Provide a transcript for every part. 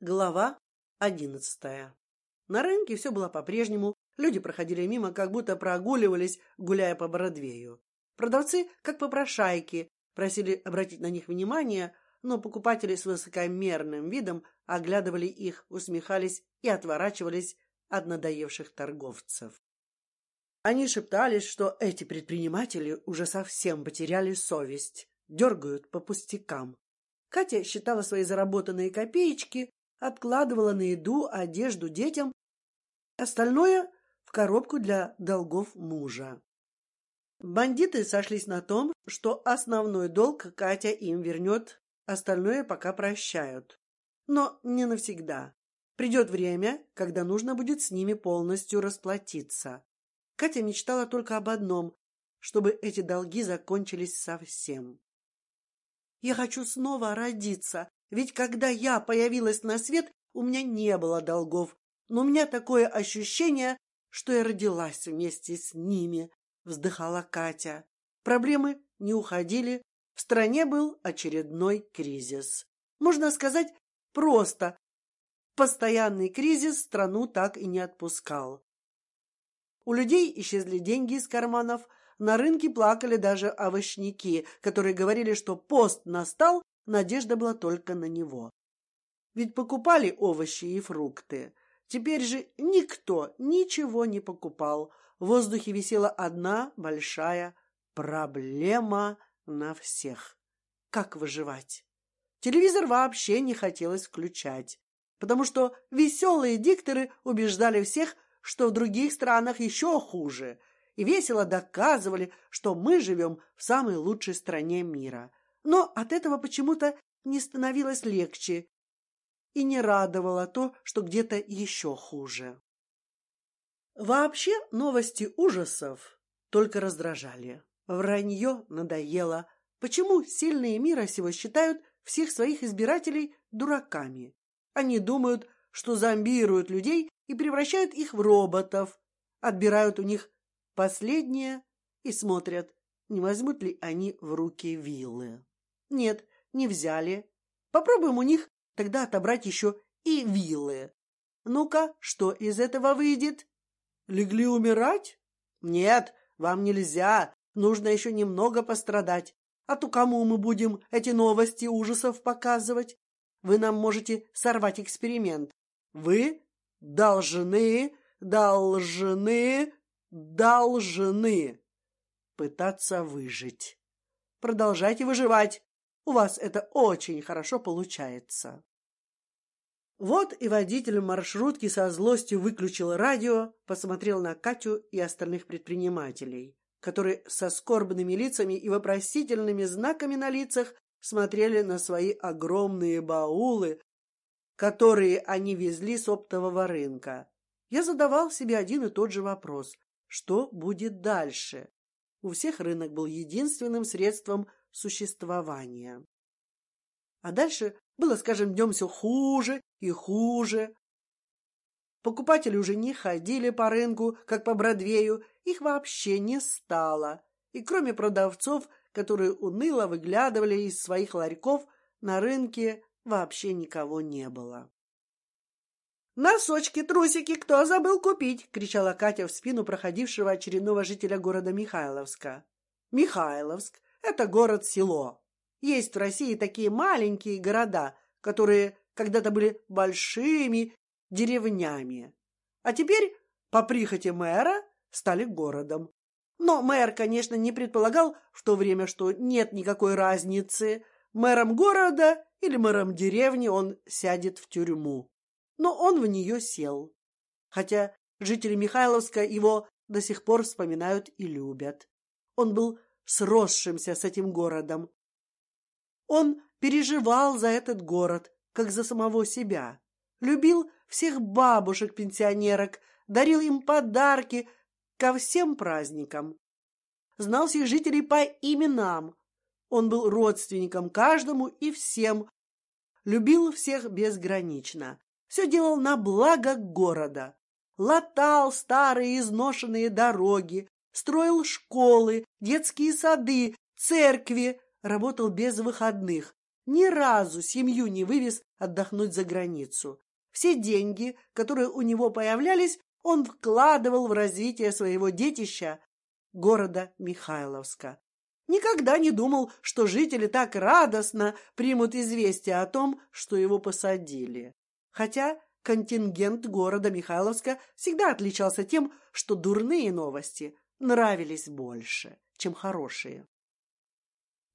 Глава одиннадцатая. На рынке все было по-прежнему. Люди проходили мимо, как будто прогуливались, гуляя по Бродвею. Продавцы, как попрошайки, просили обратить на них внимание, но покупатели с высокомерным видом оглядывали их, усмехались и отворачивались от надоевших торговцев. Они шептались, что эти предприниматели уже совсем потеряли совесть, дергают по пустякам. Катя считала свои заработанные копеечки откладывала на еду, одежду детям, остальное в коробку для долгов мужа. Бандиты сошлись на том, что основной долг Катя им вернет, остальное пока прощают, но не навсегда. Придет время, когда нужно будет с ними полностью расплатиться. Катя мечтала только об одном, чтобы эти долги закончились совсем. Я хочу снова родиться, ведь когда я появилась на свет, у меня не было долгов, но у меня такое ощущение, что я родилась вместе с ними. Вздыхала Катя. Проблемы не уходили. В стране был очередной кризис. Можно сказать просто. Постоянный кризис страну так и не отпускал. У людей исчезли деньги из карманов. На рынке плакали даже овощники, которые говорили, что пост настал надежда была только на него. Ведь покупали овощи и фрукты. Теперь же никто ничего не покупал. В воздухе висела одна большая проблема на всех: как выживать. Телевизор вообще не хотелось включать, потому что веселые дикторы убеждали всех, что в других странах еще хуже, и весело доказывали, что мы живем в самой лучшей стране мира но от этого почему-то не становилось легче и не радовало то, что где-то еще хуже. Вообще новости ужасов только раздражали. Вранье надоело. Почему сильные мира сего считают всех своих избирателей дураками? Они думают, что зомбируют людей и превращают их в роботов, отбирают у них последнее и смотрят, не возьмут ли они в руки вилы. Нет, не взяли. Попробуем у них тогда отобрать еще и виллы. Ну-ка, что из этого выйдет? Легли умирать? Нет, вам нельзя. Нужно еще немного пострадать. А то кому мы будем эти новости ужасов показывать? Вы нам можете сорвать эксперимент. Вы должны, должны, должны пытаться выжить. Продолжайте выживать. У вас это очень хорошо получается. Вот и водитель маршрутки со злостью выключил радио, посмотрел на Катю и остальных предпринимателей, которые со скорбными лицами и вопросительными знаками на лицах смотрели на свои огромные баулы, которые они везли с оптового рынка. Я задавал себе один и тот же вопрос: что будет дальше? У всех рынок был единственным средством существования. А дальше было с каждым днем все хуже и хуже. Покупатели уже не ходили по рынку, как по Бродвею, их вообще не стало. И кроме продавцов, которые уныло выглядывали из своих ларьков, на рынке вообще никого не было. Носочки, трусики, кто забыл купить? кричала Катя в спину проходившего очередного жителя города Михайловска. Михайловск это город-село. Есть в России такие маленькие города, которые когда-то были большими деревнями, а теперь по прихоти мэра стали городом. Но мэр, конечно, не предполагал в то время, что нет никакой разницы, мэром города или мэром деревни он сядет в тюрьму. Но он в нее сел, хотя жители Михайловска его до сих пор вспоминают и любят. Он был сросшимся с этим городом. Он переживал за этот город, как за самого себя, любил всех бабушек-пенсионерок, дарил им подарки ко всем праздникам, знал всех жителей по именам. Он был родственником каждому и всем, любил всех безгранично, все делал на благо города, латал старые изношенные дороги, строил школы, детские сады, церкви, работал без выходных, ни разу семью не вывез отдохнуть за границу. Все деньги, которые у него появлялись, он вкладывал в развитие своего детища, города Михайловска. Никогда не думал, что жители так радостно примут известие о том, что его посадили. Хотя контингент города Михайловска всегда отличался тем, что дурные новости нравились больше, чем хорошие.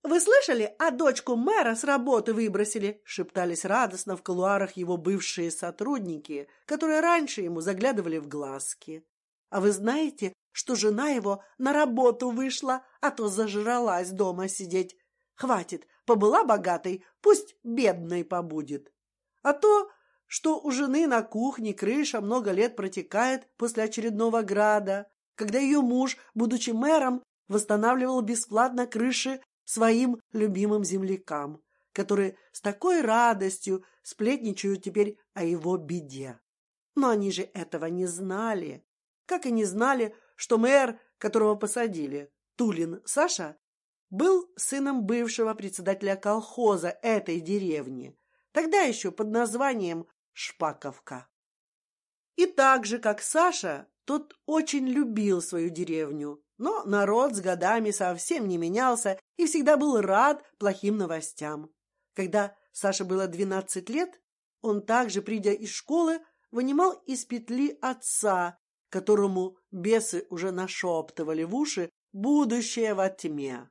Вы слышали, а дочку мэра с работы выбросили? шептались радостно в кулуарах его бывшие сотрудники, которые раньше ему заглядывали в глазки. А вы знаете, что жена его на работу вышла, а то зажралась дома сидеть. Хватит, побыла богатой, пусть бедной побудет. А то, что у жены на кухне крыша много лет протекает после очередного града, когда ее муж, будучи мэром, восстанавливал бесплатно крыши своим любимым землякам, которые с такой радостью сплетничают теперь о его беде. Но они же этого не знали, как и не знали, что мэр, которого посадили, Тулин Саша, был сыном бывшего председателя колхоза этой деревни, тогда еще под названием Шпаковка. И так же, как Саша, тот очень любил свою деревню, но народ с годами совсем не менялся и всегда был рад плохим новостям. Когда Саше было двенадцать лет, он также, придя из школы, вынимал из петли отца, которому бесы уже нашептывали в уши будущее во тьме.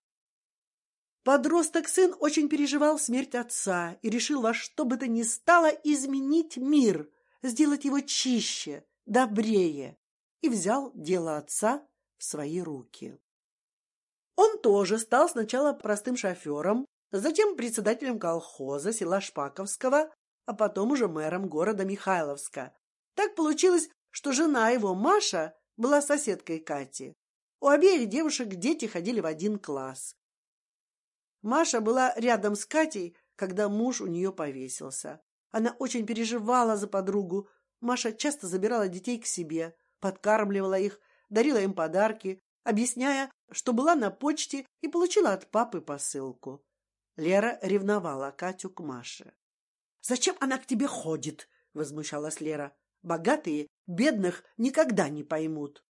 Подросток сын очень переживал смерть отца и решил во что бы то ни стало изменить мир, сделать его чище, добрее, и взял дело отца свои руки. Он тоже стал сначала простым шофером, затем председателем колхоза села Шпаковского, а потом уже мэром города Михайловска. Так получилось, что жена его Маша была соседкой Кати. У обеих девушек дети ходили в один класс. Маша была рядом с Катей, когда муж у нее повесился. Она очень переживала за подругу. Маша часто забирала детей к себе, подкармливала их дарила им подарки, объясняя, что была на почте и получила от папы посылку. Лера ревновала Катю к Маше. Зачем она к тебе ходит? возмущалась Лера. Богатые бедных никогда не поймут.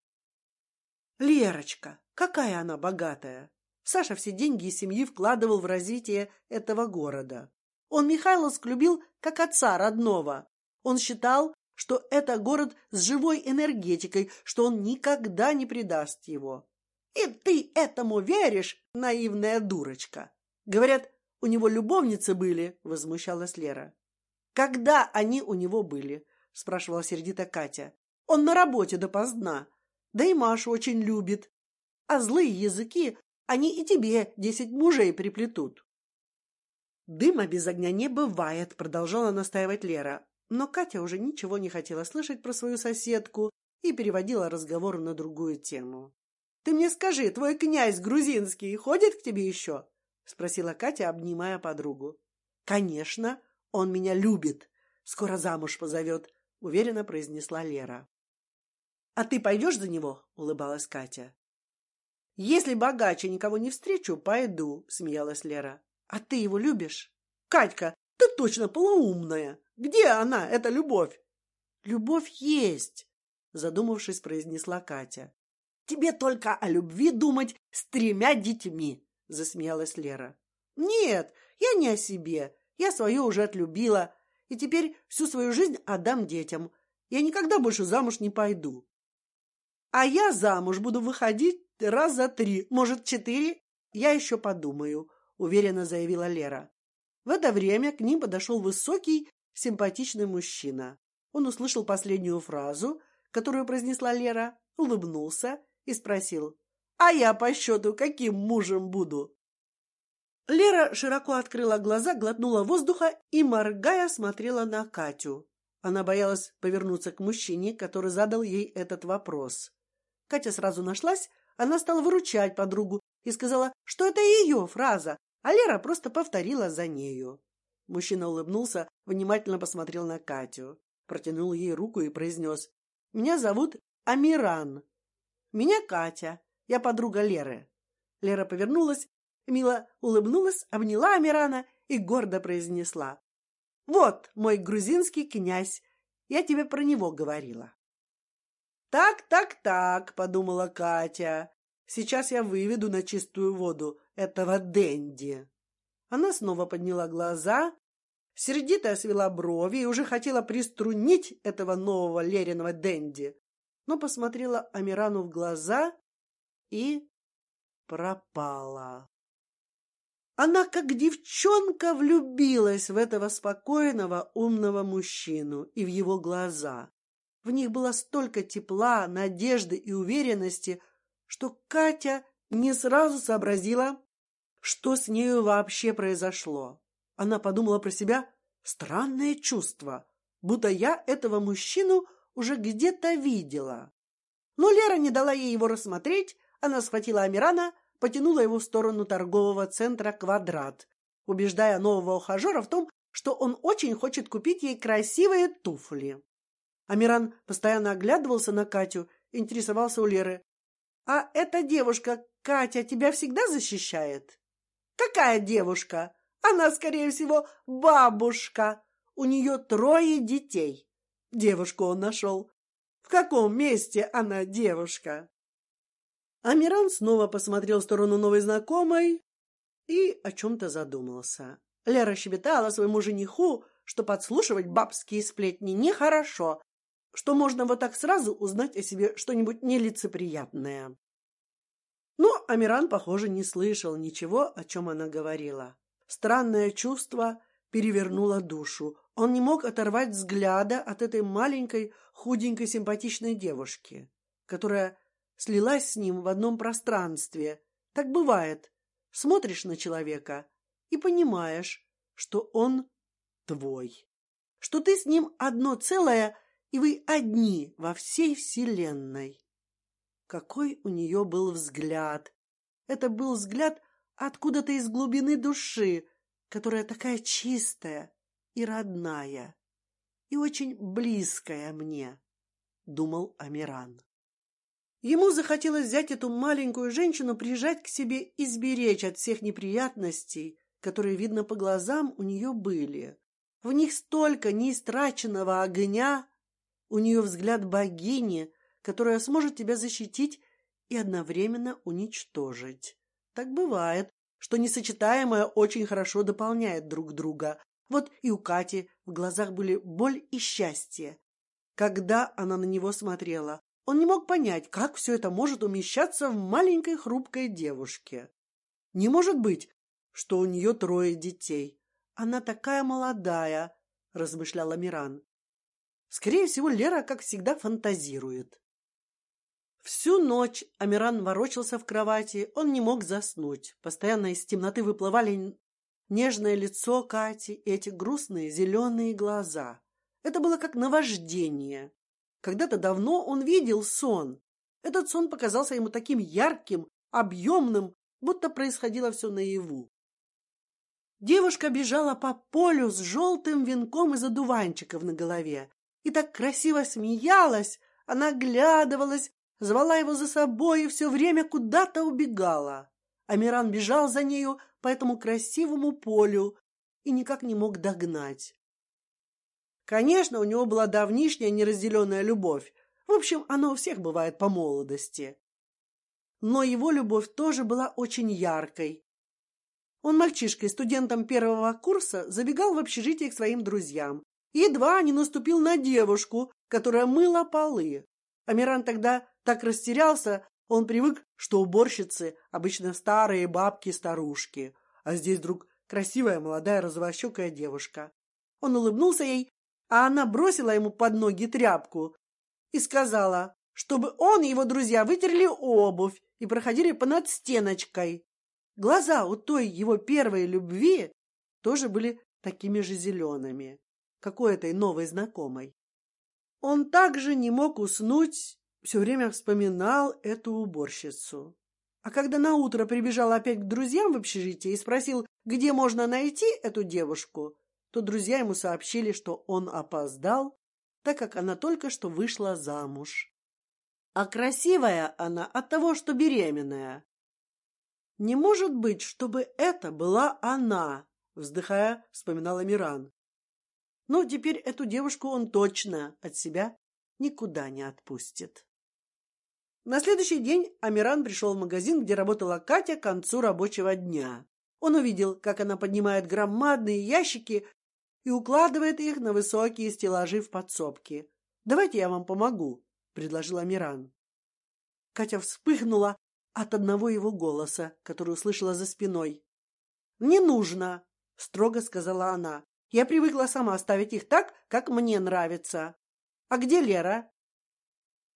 Лерочка, какая она богатая! Саша все деньги и семьи вкладывал в развитие этого города. Он Михайловск любил как отца родного. Он считал, что это город с живой энергетикой, что он никогда не предаст его. И ты этому веришь, наивная дурочка? Говорят, у него любовницы были, возмущалась Лера. Когда они у него были? спрашивала сердито Катя. Он на работе допоздна, да и Машу очень любит. А злые языки они и тебе десять мужей приплетут. Дыма без огня не бывает, продолжала настаивать Лера. Но Катя уже ничего не хотела слышать про свою соседку и переводила разговор на другую тему. Ты мне скажи, твой князь грузинский ходит к тебе еще? спросила Катя, обнимая подругу. Конечно, он меня любит. Скоро замуж позовет, уверенно произнесла Лера. А ты пойдешь за него? улыбалась Катя. Если богаче никого не встречу, пойду, смеялась Лера. А ты его любишь? Катька, ты точно полоумная. Где она, эта любовь? Любовь есть, задумавшись, произнесла Катя. Тебе только о любви думать с тремя детьми, засмеялась Лера. Нет, я не о себе. Я свое уже отлюбила и теперь всю свою жизнь отдам детям. Я никогда больше замуж не пойду. А я замуж буду выходить раз за три, может четыре. Я еще подумаю, уверенно заявила Лера. В это время к ним подошел высокий симпатичный мужчина. Он услышал последнюю фразу, которую произнесла Лера, улыбнулся и спросил: "А я по счету каким мужем буду?" Лера широко открыла глаза, глотнула воздуха и, моргая, смотрела на Катю. Она боялась повернуться к мужчине, который задал ей этот вопрос. Катя сразу нашлась, она стала выручать подругу и сказала, что это ее фраза, а Лера просто повторила за нею. Мужчина улыбнулся, внимательно посмотрел на Катю, протянул ей руку и произнес: "Меня зовут Амиран. Меня Катя. Я подруга Леры". Лера повернулась, мило улыбнулась, обняла Амирана и гордо произнесла: "Вот мой грузинский князь, я тебе про него говорила". Так, так, так, подумала Катя. Сейчас я выведу на чистую воду этого денди. Она снова подняла глаза, сердито свела брови и уже хотела приструнить этого нового Лериного денди, но посмотрела Амирану в глаза и пропала. Она, как девчонка, влюбилась в этого спокойного, умного мужчину и в его глаза. В них было столько тепла, надежды и уверенности, что Катя не сразу сообразила, что с нею вообще произошло. Она подумала про себя: странное чувство, будто я этого мужчину уже где-то видела. Но Лера не дала ей его рассмотреть. Она схватила Амирана, потянула его в сторону торгового центра Квадрат, убеждая нового ухажера в том, что он очень хочет купить ей красивые туфли. Амиран постоянно оглядывался на Катю, интересовался у Леры: "А эта девушка Катя тебя всегда защищает?" "Какая девушка? Она, скорее всего, бабушка. У нее трое детей. Девушку он нашел. В каком месте она девушка?" Амиран снова посмотрел в сторону новой знакомой и о чем-то задумался. Лера щебетала своему жениху, что подслушивать бабские сплетни нехорошо, что можно вот так сразу узнать о себе что-нибудь нелицеприятное. Но Амиран, похоже, не слышал ничего, о чем она говорила. Странное чувство перевернуло душу. Он не мог оторвать взгляда от этой маленькой, худенькой, симпатичной девушки, которая слилась с ним в одном пространстве. Так бывает. Смотришь на человека и понимаешь, что он твой, что ты с ним одно целое, и вы одни во всей вселенной. Какой у нее был взгляд! Это был взгляд откуда-то из глубины души, которая такая чистая и родная и очень близкая мне, думал Амиран. Ему захотелось взять эту маленькую женщину, прижать к себе и сберечь от всех неприятностей, которые, видно по глазам, у нее были. В них столько неистраченного огня, у нее взгляд богини, которая сможет тебя защитить и одновременно уничтожить. Так бывает, что несочетаемое очень хорошо дополняет друг друга. Вот и у Кати в глазах были боль и счастье, когда она на него смотрела. Он не мог понять, как все это может умещаться в маленькой хрупкой девушке. Не может быть, что у нее трое детей. Она такая молодая, размышляла Миран. Скорее всего, Лера, как всегда, фантазирует. Всю ночь Амиран ворочался в кровати, он не мог заснуть. Постоянно из темноты выплывали нежное лицо Кати и эти грустные зеленые глаза. Это было как наваждение. Когда-то давно он видел сон. Этот сон показался ему таким ярким, объемным, будто происходило все наяву. Девушка бежала по полю с желтым венком из одуванчиков на голове и так красиво смеялась, она оглядывалась, звала его за собой и все время куда-то убегала. Амиран бежал за нею по этому красивому полю и никак не мог догнать. Конечно, у него была давнишняя неразделенная любовь. В общем, она у всех бывает по молодости. Но его любовь тоже была очень яркой. Он мальчишкой, студентом первого курса, забегал в общежитие к своим друзьям. Едва не наступил на девушку, которая мыла полы. Амиран тогда так растерялся, он привык, что уборщицы обычно старые бабки-старушки, а здесь вдруг красивая молодая розовощекая девушка. Он улыбнулся ей а она бросила ему под ноги тряпку и сказала, чтобы он и его друзья вытерли обувь и проходили по надстеночкой. Глаза у той его первой любви тоже были такими же зелеными, как у этой новой знакомой. Он также не мог уснуть, все время вспоминал эту уборщицу. А когда на утро прибежал опять к друзьям в общежитие и спросил, где можно найти эту девушку, то друзья ему сообщили, что он опоздал, так как она только что вышла замуж. А красивая она от того, что беременная. Не может быть, чтобы это была она, вздыхая, вспоминала Миран. Но теперь эту девушку он точно от себя никуда не отпустит. На следующий день Амиран пришел в магазин, где работала Катя к концу рабочего дня. Он увидел, как она поднимает громадные ящики и укладывает их на высокие стеллажи в подсобке. Давайте я вам помогу, предложил Амиран. Катя вспыхнула от одного его голоса, который услышала за спиной. Не нужно, строго сказала она. Я привыкла сама ставить их так, как мне нравится. А где Лера?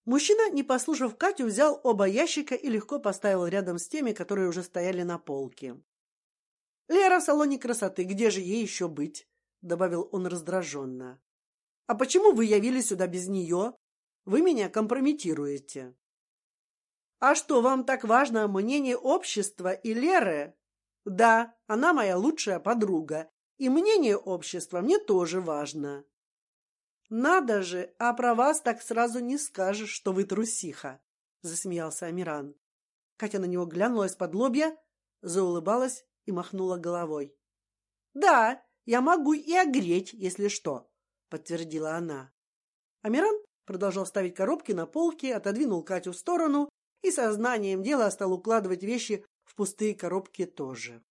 Мужчина, не послушав Катю, взял оба ящика и легко поставил рядом с теми, которые уже стояли на полке. Лера в салоне красоты, где же ей еще быть? добавил он раздраженно. А почему вы явились сюда без нее? Вы меня компрометируете. А что вам так важно мнение общества и Леры? Да, она моя лучшая подруга, и мнение общества мне тоже важно. Надо же, а про вас так сразу не скажешь, что вы трусиха, засмеялся Амиран. Катя на него глянула из-под лобья, заулыбалась и махнула головой. Да, я могу и огреть, если что, подтвердила она. Амиран продолжал ставить коробки на полки, отодвинул Катю в сторону и сознанием дела стал укладывать вещи в пустые коробки тоже.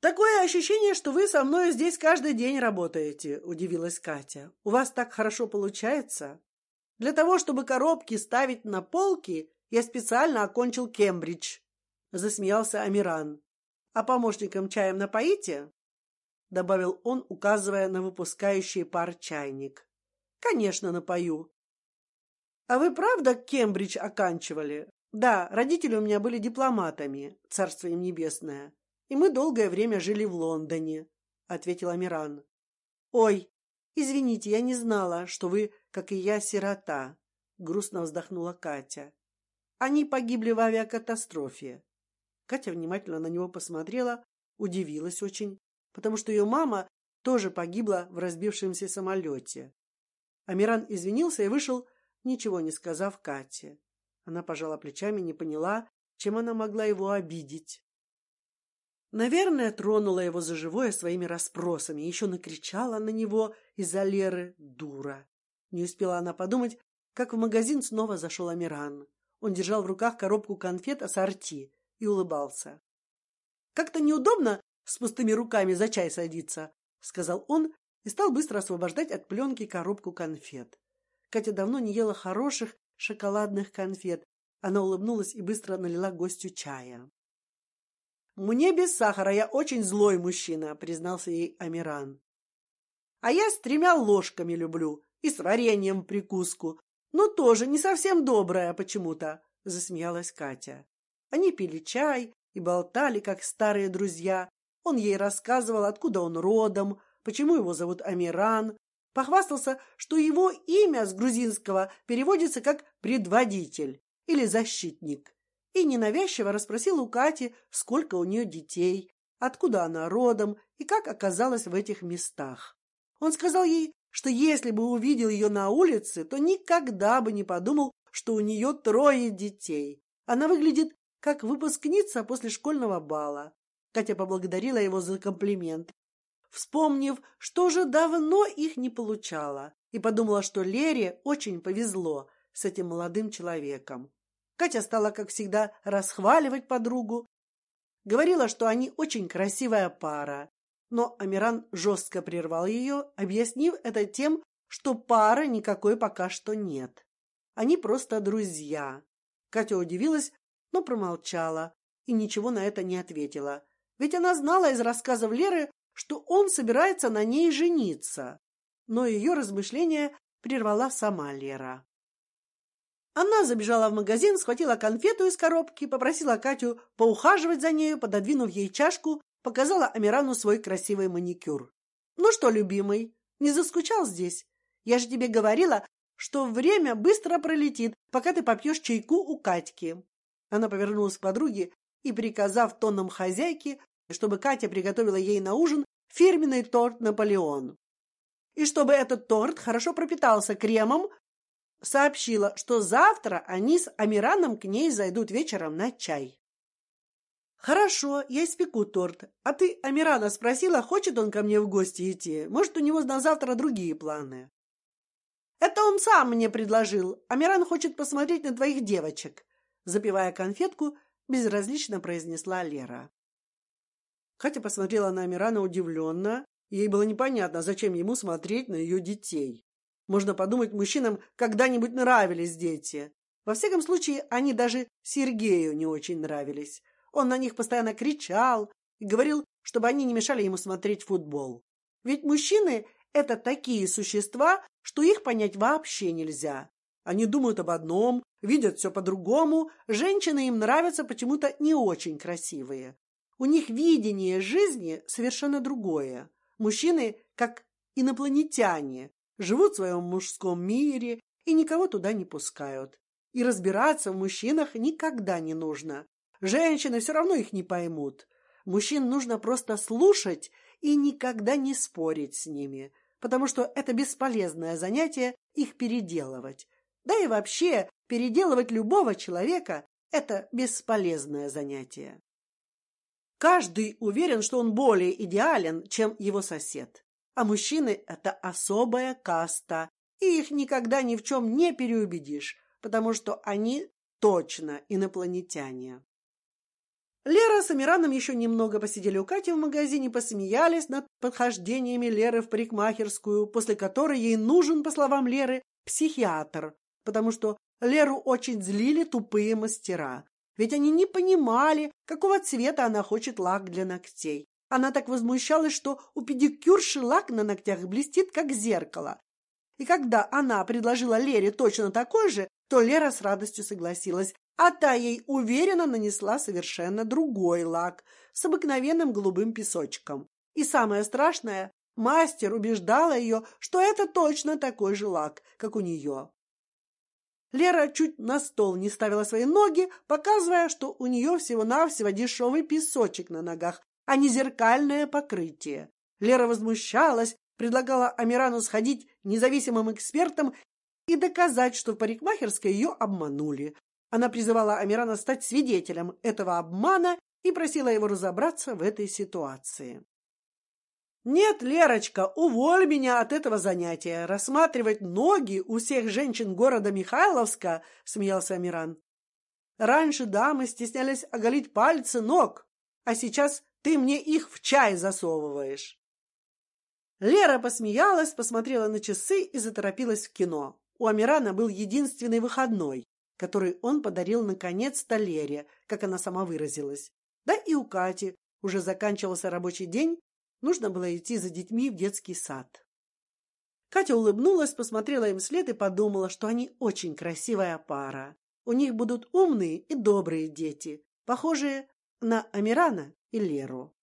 Такое ощущение, что вы со мной здесь каждый день работаете, удивилась Катя. У вас так хорошо получается. Для того, чтобы коробки ставить на полки, я специально окончил Кембридж. Засмеялся Амиран. А помощникам чаем напоите? Добавил он, указывая на выпускающий пар чайник. Конечно, напою. А вы правда Кембридж оканчивали? Да, родители у меня были дипломатами, царство им небесное и мы долгое время жили в Лондоне, ответил Амиран. Ой, извините, я не знала, что вы, как и я, сирота. Грустно вздохнула Катя. Они погибли в авиакатастрофе. Катя внимательно на него посмотрела, удивилась очень, потому что ее мама тоже погибла в разбившемся самолете. Амиран извинился и вышел, ничего не сказав Кате. Она пожала плечами, не поняла, чем она могла его обидеть. Наверное, тронула его за живое своими расспросами, еще накричала на него из-за Леры дура. Не успела она подумать, как в магазин снова зашел Амиран. Он держал в руках коробку конфет ассорти и улыбался. Как-то неудобно с пустыми руками за чай садиться, сказал он и стал быстро освобождать от пленки коробку конфет. Катя давно не ела хороших шоколадных конфет. Она улыбнулась и быстро налила гостю чая. Мне без сахара, я очень злой мужчина, признался ей Амиран. А я с тремя ложками люблю и с вареньем прикуску, но тоже не совсем добрая почему-то, засмеялась Катя. Они пили чай и болтали как старые друзья. Он ей рассказывал, откуда он родом, почему его зовут Амиран, похвастался, что его имя с грузинского переводится как предводитель или защитник и ненавязчиво расспросил у Кати, сколько у нее детей, откуда она родом и как оказалась в этих местах. Он сказал ей, что если бы увидел ее на улице, то никогда бы не подумал, что у нее трое детей. Она выглядит как выпускница после школьного бала. Катя поблагодарила его за комплимент, вспомнив, что уже давно их не получала, и подумала, что Лере очень повезло с этим молодым человеком. Катя стала, как всегда, расхваливать подругу, говорила, что они очень красивая пара, но Амиран жестко прервал ее, объяснив это тем, что пары никакой пока что нет. Они просто друзья. Катя удивилась, но промолчала и ничего на это не ответила, ведь она знала из рассказов Леры, что он собирается на ней жениться. Но ее размышления прервала сама Лера. Она забежала в магазин, схватила конфету из коробки, попросила Катю поухаживать за нею, пододвинув ей чашку, показала Амирану свой красивый маникюр. Ну что, любимый, не заскучал здесь? Я же тебе говорила, что время быстро пролетит, пока ты попьешь чайку у Катьки. Она повернулась к подруге и, приказав тоном хозяйки, чтобы Катя приготовила ей на ужин фирменный торт Наполеон. И чтобы этот торт хорошо пропитался кремом, сообщила, что завтра они с Амираном к ней зайдут вечером на чай. Хорошо, я испеку торт. А ты Амирана спросила, хочет он ко мне в гости идти? Может, у него на завтра другие планы? Это он сам мне предложил. Амиран хочет посмотреть на твоих девочек. Запивая конфетку, безразлично произнесла Лера. Катя посмотрела на Амирана удивленно. Ей было непонятно, зачем ему смотреть на ее детей. Можно подумать, мужчинам когда-нибудь нравились дети. Во всяком случае, они даже Сергею не очень нравились. Он на них постоянно кричал и говорил, чтобы они не мешали ему смотреть футбол. Ведь мужчины – это такие существа, что их понять вообще нельзя. Они думают об одном, видят все по-другому. Женщины им нравятся почему-то не очень красивые. У них видение жизни совершенно другое. Мужчины, как инопланетяне, живут в своем мужском мире и никого туда не пускают. И разбираться в мужчинах никогда не нужно. Женщины все равно их не поймут. Мужчин нужно просто слушать и никогда не спорить с ними, потому что это бесполезное занятие их переделывать. Да и вообще переделывать любого человека – это бесполезное занятие. Каждый уверен, что он более идеален, чем его сосед. А мужчины – это особая каста, и их никогда ни в чем не переубедишь, потому что они точно инопланетяне. Лера с Амираном еще немного посидели у Кати в магазине, посмеялись над подхождениями Леры в парикмахерскую, после которой ей нужен, по словам Леры, психиатр, потому что Леру очень злили тупые мастера. Ведь они не понимали, какого цвета она хочет лак для ногтей. Она так возмущалась, что у педикюрши лак на ногтях блестит, как зеркало. И когда она предложила Лере точно такой же, то Лера с радостью согласилась, а та ей уверенно нанесла совершенно другой лак с обыкновенным голубым песочком. И самое страшное, мастер убеждала ее, что это точно такой же лак, как у нее. Лера чуть на стол не ставила свои ноги, показывая, что у нее всего-навсего дешевый песочек на ногах, а не зеркальное покрытие. Лера возмущалась, предлагала Амирану сходить независимым экспертом и доказать, что в парикмахерской ее обманули. Она призывала Амирана стать свидетелем этого обмана и просила его разобраться в этой ситуации. Нет, Лерочка, уволь меня от этого занятия. Рассматривать ноги у всех женщин города Михайловска, смеялся Амиран. Раньше дамы стеснялись оголить пальцы ног, а сейчас ты мне их в чай засовываешь. Лера посмеялась, посмотрела на часы и заторопилась в кино. У Амирана был единственный выходной, который он подарил наконец-то Лере, как она сама выразилась. Да и у Кати уже заканчивался рабочий день, Нужно было идти за детьми в детский сад. Катя улыбнулась, посмотрела им вслед и подумала, что они очень красивая пара. У них будут умные и добрые дети, похожие на Амирана и Леру.